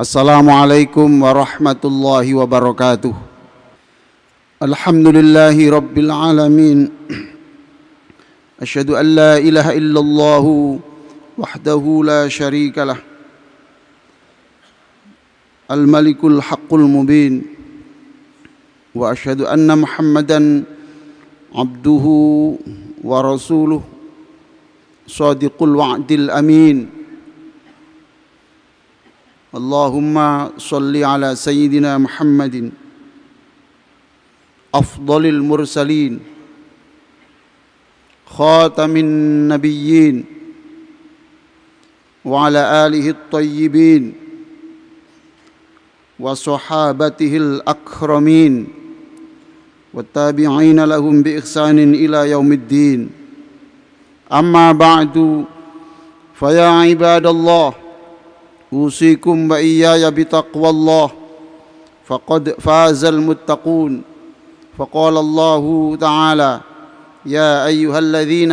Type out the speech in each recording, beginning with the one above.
Assalamualaikum warahmatullahi wabarakatuh Alhamdulillahi rabbil alamin Ashadu an la ilaha illallah wahdahu la sharika lah Al-Malikul Haqqul Mubin Wa ashadu anna Muhammadan abduhu wa rasuluh Sadiqul wa'dil amin اللهم صل على سيدنا محمد. أفضل المرسلين. خاتم النبيين. وعلى آله الطيبين. وصحابته الأكرمين. والتابعين لهم بإحسان إلى يوم الدين. أما بعد فيا عباد الله أوصيكم وإياي بتقوى الله فقد فاز المتقون فقال الله تعالى يا أيها الذين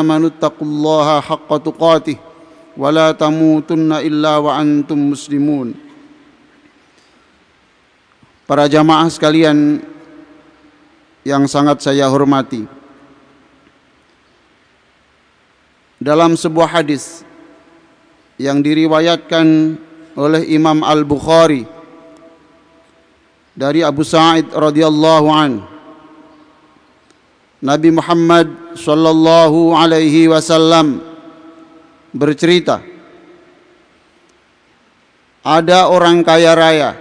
آمنوا اتقوا الله حق تقاته ولا تموتن إلا وأنتم مسلمون Para jamaah sekalian yang sangat saya hormati Dalam sebuah hadis yang diriwayatkan oleh Imam Al-Bukhari dari Abu Sa'id radhiyallahu an. Nabi Muhammad sallallahu alaihi wasallam bercerita ada orang kaya raya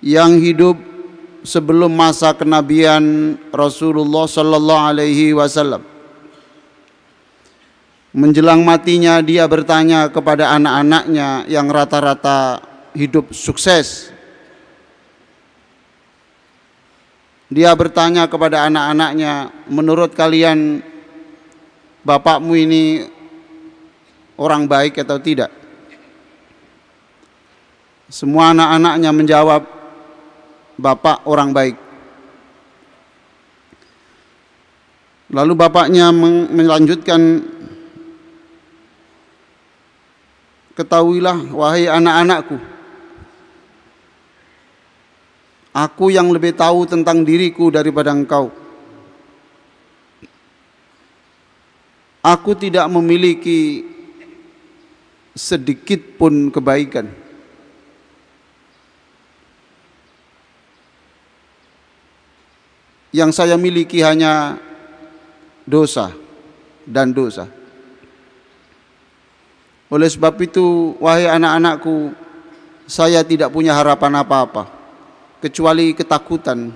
yang hidup sebelum masa kenabian Rasulullah sallallahu alaihi wasallam Menjelang matinya dia bertanya kepada anak-anaknya yang rata-rata hidup sukses. Dia bertanya kepada anak-anaknya, menurut kalian bapakmu ini orang baik atau tidak? Semua anak-anaknya menjawab, bapak orang baik. Lalu bapaknya melanjutkan Ketahuilah wahai anak-anakku. Aku yang lebih tahu tentang diriku daripada engkau. Aku tidak memiliki sedikit pun kebaikan. Yang saya miliki hanya dosa dan dosa oleh sebab itu, wahai anak-anakku, saya tidak punya harapan apa-apa. Kecuali ketakutan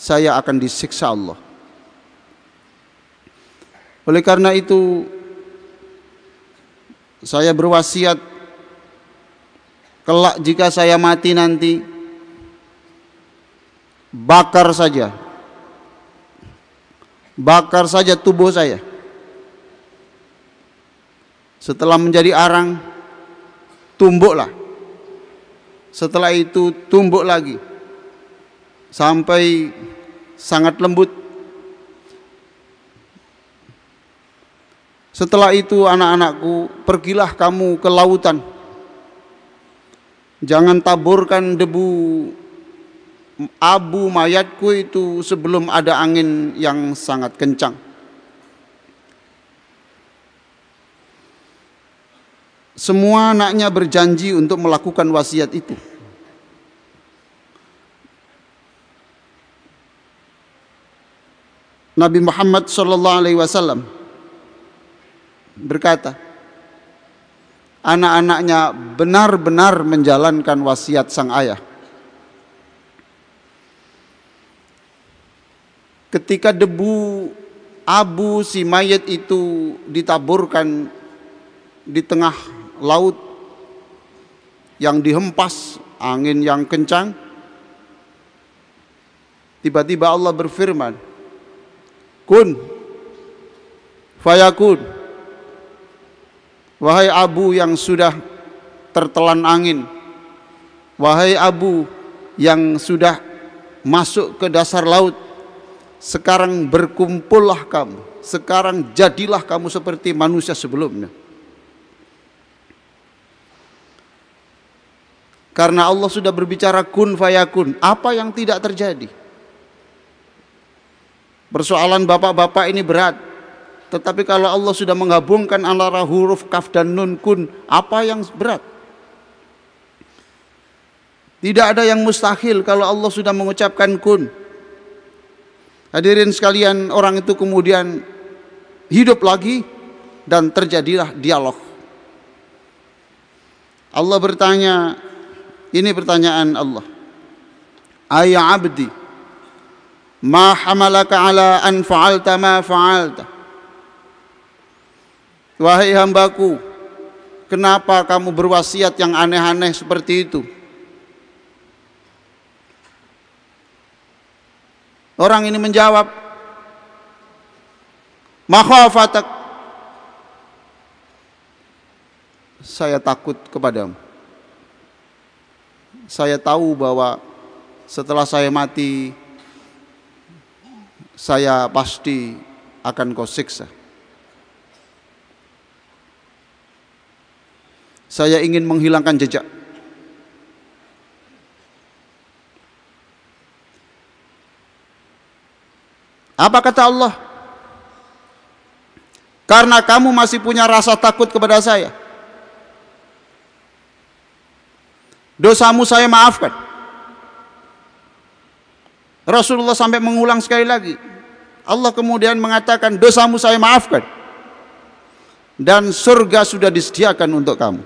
saya akan disiksa Allah. Oleh karena itu, saya berwasiat kelak jika saya mati nanti bakar saja. Bakar saja tubuh saya setelah menjadi arang, tumbuklah. Setelah itu tumbuk lagi. Sampai sangat lembut. Setelah itu anak-anakku, pergilah kamu ke lautan. Jangan taburkan debu abu mayatku itu sebelum ada angin yang sangat kencang. Semua anaknya berjanji untuk melakukan wasiat itu. Nabi Muhammad sallallahu alaihi wasallam berkata, anak-anaknya benar-benar menjalankan wasiat sang ayah. Ketika debu abu si mayat itu ditaburkan di tengah laut yang dihempas angin yang kencang. Tiba-tiba Allah berfirman kun fayakun. Wahai abu yang sudah tertelan angin wahai abu yang sudah masuk ke dasar laut sekarang berkumpullah kamu sekarang jadilah kamu seperti manusia sebelumnya Karena Allah sudah berbicara kun fayakun, apa yang tidak terjadi? Persoalan bapak-bapak ini berat. Tetapi kalau Allah sudah menggabungkan antara huruf kaf dan nun kun, apa yang berat? Tidak ada yang mustahil kalau Allah sudah mengucapkan kun. Hadirin sekalian, orang itu kemudian hidup lagi dan terjadilah dialog. Allah bertanya, ini pertanyaan Allah. Ayya abdi, ma hamalaka ala an fa'alta ma fa'alta? Wahai hambaku, kenapa kamu berwasiat yang aneh-aneh seperti itu? Orang ini menjawab, Makhafatak Saya takut kepadamu saya tahu bahwa setelah saya mati saya pasti akan kau siksa. Saya ingin menghilangkan jejak. Apa kata Allah? Karena kamu masih punya rasa takut kepada saya. Dosamu saya maafkan. Rasulullah sampai mengulang sekali lagi. Allah kemudian mengatakan dosamu saya maafkan. Dan surga sudah disediakan untuk kamu.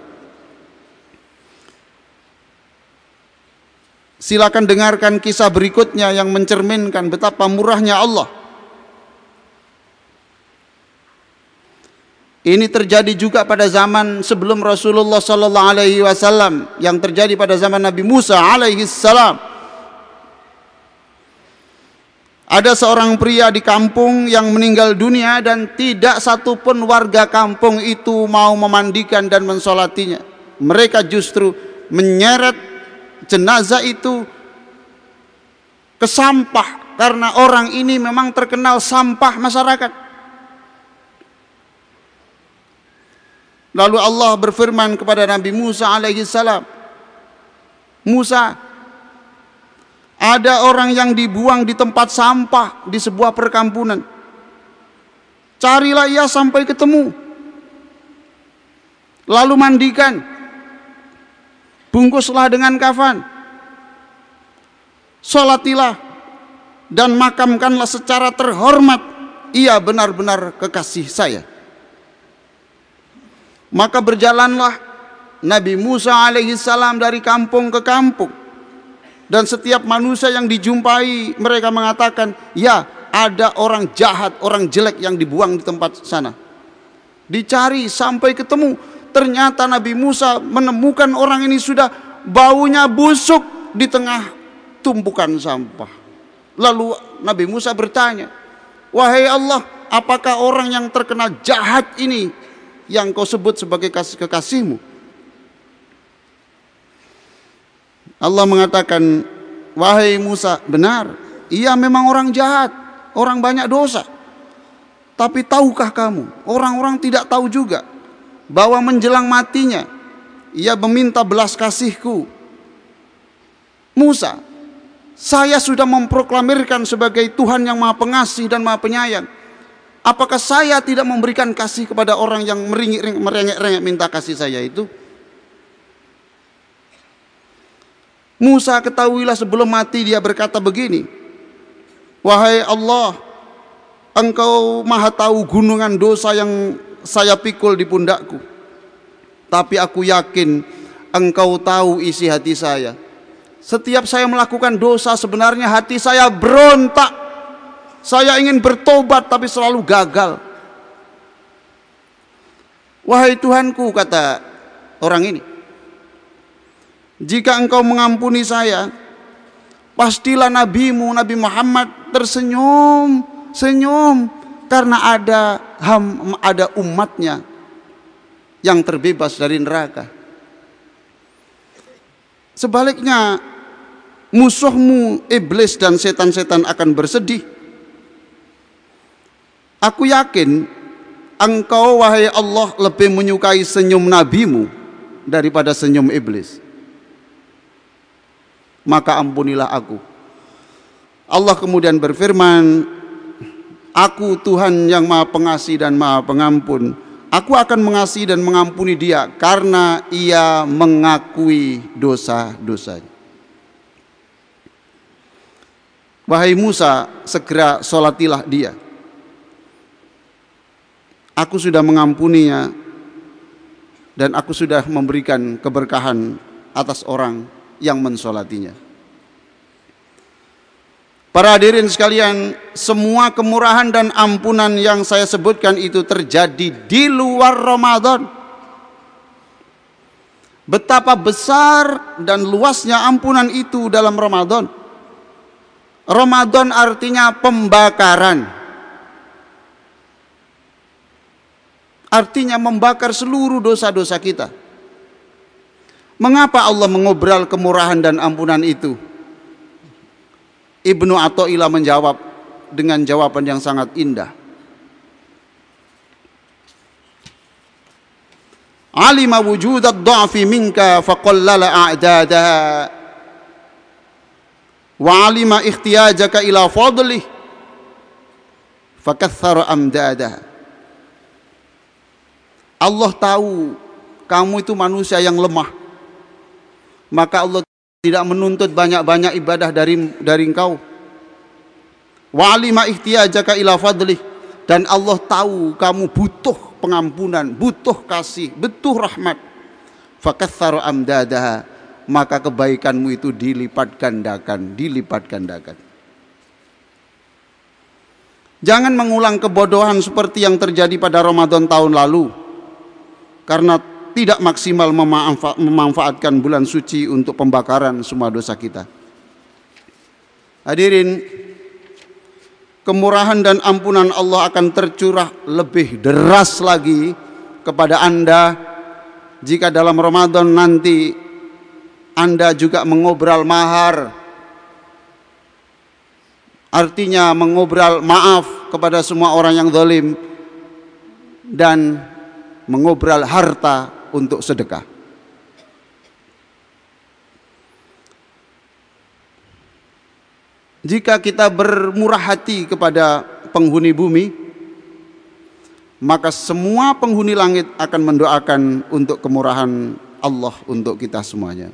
Silakan dengarkan kisah berikutnya yang mencerminkan betapa murahnya Allah Ini terjadi juga pada zaman sebelum Rasulullah sallallahu alaihi wasallam yang terjadi pada zaman Nabi Musa alaihi salam. Ada seorang pria di kampung yang meninggal dunia dan tidak satupun warga kampung itu mau memandikan dan mensolatinya. Mereka justru menyeret jenazah itu ke sampah karena orang ini memang terkenal sampah masyarakat. Lalu Allah berfirman kepada Nabi Musa alaihi salam, Musa, ada orang yang dibuang di tempat sampah di sebuah perkampungan. Carilah ia sampai ketemu. Lalu mandikan. Bungkuslah dengan kafan. Salatilah dan makamkanlah secara terhormat. Ia benar-benar kekasih saya. Maka berjalanlah Nabi Musa alaihi salam dari kampung ke kampung. Dan setiap manusia yang dijumpai mereka mengatakan, "Ya, ada orang jahat, orang jelek yang dibuang di tempat sana." Dicari sampai ketemu. Ternyata Nabi Musa menemukan orang ini sudah baunya busuk di tengah tumpukan sampah. Lalu Nabi Musa bertanya, "Wahai Allah, apakah orang yang terkena jahat ini yang kau sebut sebagai kasih kekasihmu. Allah mengatakan, wahai Musa, benar, ia memang orang jahat, orang banyak dosa. Tapi tahukah kamu, orang-orang tidak tahu juga bahwa menjelang matinya ia meminta belas kasihku. Musa, saya sudah memproklamirkan sebagai Tuhan yang Maha Pengasih dan Maha Penyayang. Apakah saya tidak memberikan kasih kepada orang yang merengek-rengek minta kasih saya itu? Musa ketahuilah sebelum mati dia berkata begini. Wahai Allah, engkau maha tahu gunungan dosa yang saya pikul di pundakku. Tapi aku yakin engkau tahu isi hati saya. Setiap saya melakukan dosa sebenarnya hati saya berontak saya ingin bertobat tapi selalu gagal. Wahai Tuhanku kata orang ini. Jika engkau mengampuni saya, pastilah nabimu Nabi Muhammad tersenyum, senyum karena ada ham, ada umatnya yang terbebas dari neraka. Sebaliknya musuhmu iblis dan setan-setan akan bersedih Aku yakin engkau wahai Allah lebih menyukai senyum nabimu daripada senyum iblis. maka ampunilah aku. Allah kemudian berfirman, Aku Tuhan yang maha pengasih dan maha pengampun. Aku akan mengasihi dan mengampuni dia karena ia mengakui dosa-dosanya. Wahai Musa, segera solatilah dia. Aku sudah mengampuninya dan aku sudah memberikan keberkahan atas orang yang mensolatinya. Para hadirin sekalian, semua kemurahan dan ampunan yang saya sebutkan itu terjadi di luar Ramadan. Betapa besar dan luasnya ampunan itu dalam Ramadan. Ramadan artinya pembakaran. Artinya membakar seluruh dosa-dosa kita. Mengapa Allah mengobral kemurahan dan ampunan itu? Ibnu Athaillah menjawab dengan jawaban yang sangat indah. Alima wujud ad-dha'fi minka faqallala a'dadaha wa alima ikhtiyajaka ila fadlih fakaththara amdadaha Allah tahu kamu itu manusia yang lemah maka Allah tidak menuntut banyak-banyak ibadah dari dari engkau. Wa alima ihtiyajaka ila fadlih dan Allah tahu kamu butuh pengampunan, butuh kasih, butuh rahmat. Fakaththara amdadaha maka kebaikanmu itu dilipat gandakan, dilipat gandakan. Jangan mengulang kebodohan seperti yang terjadi pada Ramadan tahun lalu. Karena tidak maksimal memanfaatkan bulan suci untuk pembakaran semua dosa kita. Hadirin, kemurahan dan ampunan Allah akan tercurah lebih deras lagi kepada Anda jika dalam Ramadan nanti Anda juga mengobral mahar. Artinya mengobral maaf kepada semua orang yang zalim dan mengobral harta untuk sedekah. Jika kita bermurah hati kepada penghuni bumi, maka semua penghuni langit akan mendoakan untuk kemurahan Allah untuk kita semuanya.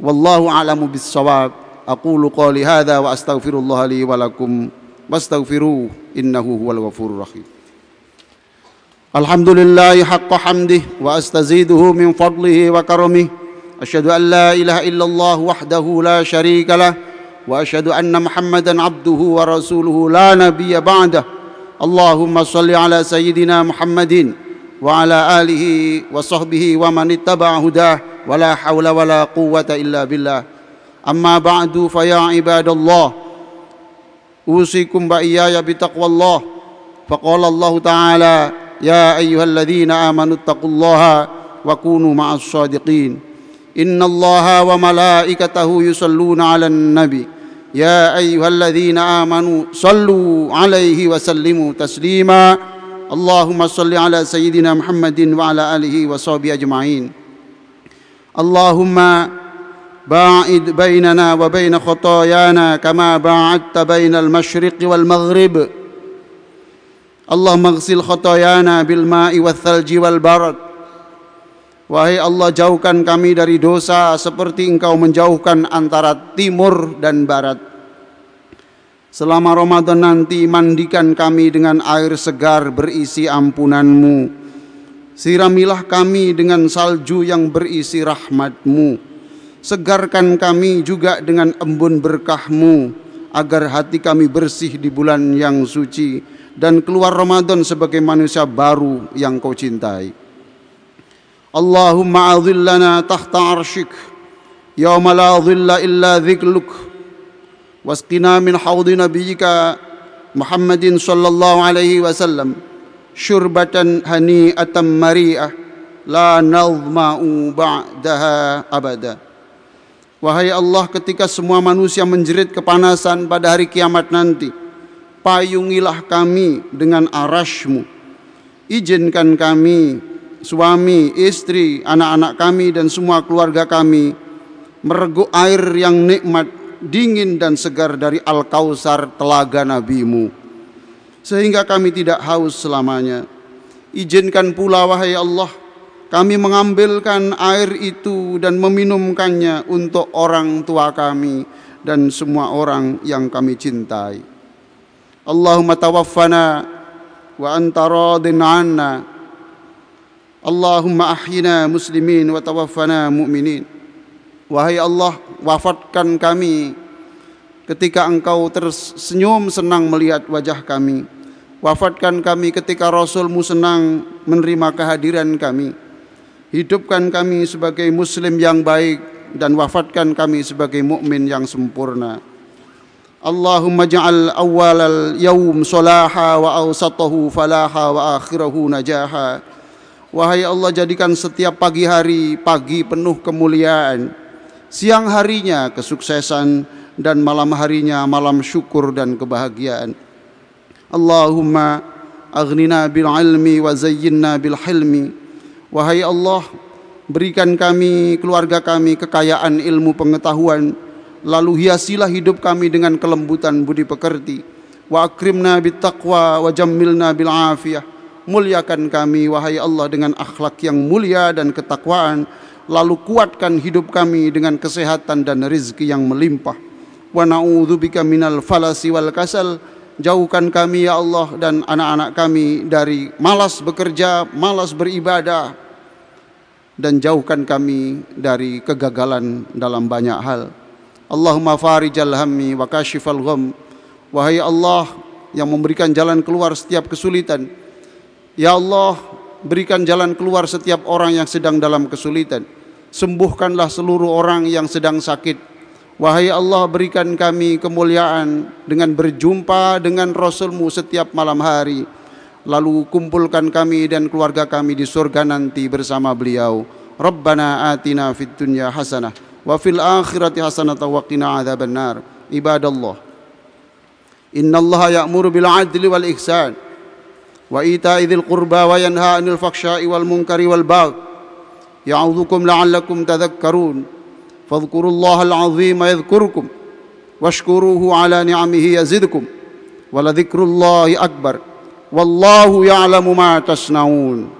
Wallahu a'lamu bis-shawab. Aqulu qali hadza wa astaghfirullah li wa lakum wastaghfiruhu innahu huwal ghafurur rahim. الحمد لله حق حمده واستزيده من فضله وكرمه. أشهد أن لا إله إلا الله وحده لا شريك له وأشهد أن محمدا عبده ورسوله لا نبي بعده. اللهم صل على سيدنا محمد وعلى آله وصحبه ومن اتبع هداه ولا حول ولا قوة إلا بالله. أما بعد فيا عباد الله أوصيكم وإياي بتقوى الله. فقال الله تعالى يا أيها الذين آمنوا اتقوا الله وكونوا مع الصادقين. إن الله وملائكته يصلون على النبي. يا أيها الذين آمنوا صلوا عليه وسلموا تسليما. اللهم صل على سيدنا محمد وعلى آله وصحبه أجمعين. اللهم باعد بيننا وبين خطايانا كما باعدت بين المشرق والمغرب. Allah maghsil khotoyana bil ma'i wal thalji wal barad. Wahai Allah jauhkan kami dari dosa seperti engkau menjauhkan antara timur dan barat. Selama Ramadan nanti mandikan kami dengan air segar berisi ampunanmu. Siramilah kami dengan salju yang berisi rahmatmu. Segarkan kami juga dengan embun berkahmu Agar hati kami bersih di bulan yang suci dan keluar Ramadan sebagai manusia baru yang kau cintai. Allahumma adhillana tahta arshik yawma la dhilla illa dhikluk wasqina min hawdi nabiyyika Muhammadin sallallahu alaihi wasallam syurbatan hani'atan mari'ah la nadhma'u ba'daha abada Wahai Allah ketika semua manusia menjerit kepanasan pada hari kiamat nanti payungilah kami dengan arasmu izinkan kami suami, istri, anak-anak kami dan semua keluarga kami mereguk air yang nikmat, dingin dan segar dari Al-Kausar telaga nabimu. Sehingga kami tidak haus selamanya. Izinkan pula wahai Allah, kami mengambilkan air itu dan meminumkannya untuk orang tua kami dan semua orang yang kami cintai. Allahumma tawaffana wa anta radin anna. Allahumma ahyina muslimin wa tawaffana mu'minin. Wahai Allah, wafatkan kami ketika Engkau tersenyum senang melihat wajah kami. Wafatkan kami ketika Rasulmu senang menerima kehadiran kami. Hidupkan kami sebagai muslim yang baik dan wafatkan kami sebagai mukmin yang sempurna. Awwalal yawm salaha wa awsatahu falaha wa akhirahu najaha. Wahai Allah jadikan setiap pagi hari pagi penuh kemuliaan siang harinya kesuksesan dan malam harinya malam syukur dan kebahagiaan. Allahumma aghnina bil ilmi wa zayyinna bil hilmi. Wahai Allah, berikan kami keluarga kami kekayaan ilmu pengetahuan, lalu hiasilah hidup kami dengan kelembutan budi pekerti. Wa akrimna bit taqwa wa jammilna bil afiyah. Muliakan kami wahai Allah dengan akhlak yang mulia dan ketakwaan lalu kuatkan hidup kami dengan kesehatan dan rezeki yang melimpah. Wa na'udzubika minal falasi wal kasal. Jauhkan kami ya Allah dan anak-anak kami dari malas bekerja, malas beribadah dan jauhkan kami dari kegagalan dalam banyak hal. Allahumma farijal hammi wa kashifal gham. Wahai Allah yang memberikan jalan keluar setiap kesulitan. Ya Allah, berikan jalan keluar setiap orang yang sedang dalam kesulitan sembuhkanlah seluruh orang yang sedang sakit. Wahai Allah berikan kami kemuliaan dengan berjumpa dengan Rasulmu setiap malam hari. Lalu kumpulkan kami dan keluarga kami di surga nanti bersama beliau. Rabbana atina fid dunya hasanah وفي الآخرة حسنة وقنا عذاب النار. عباد الله إن الله يأمر بالعدل والإحسان وإيتاء ذي القربى وينهى عن الفحشاء والمنكر والبغي. يعظكم لعلكم تذكرون. فاذكروا الله العظيم يذكركم واشكروه على نعمه يزدكم ولذكر الله أكبر. والله يعلم ما تصنعون.